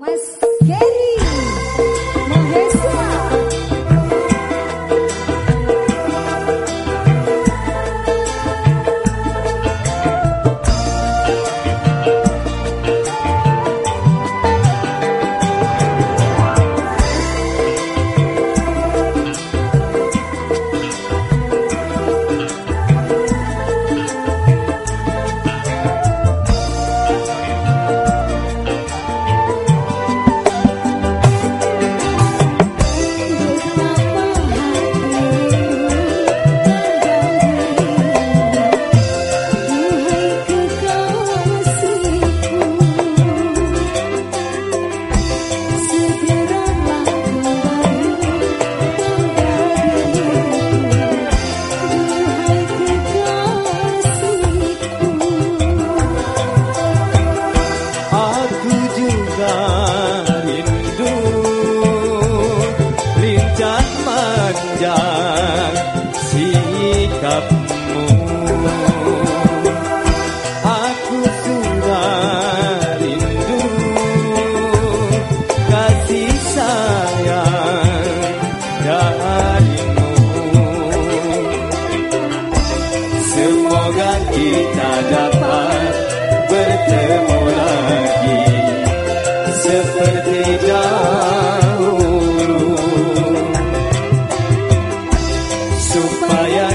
was wajar sikapmu. Aku sudah rindu kasih sayang darimu. Semoga kita dapat bertemu. seu pai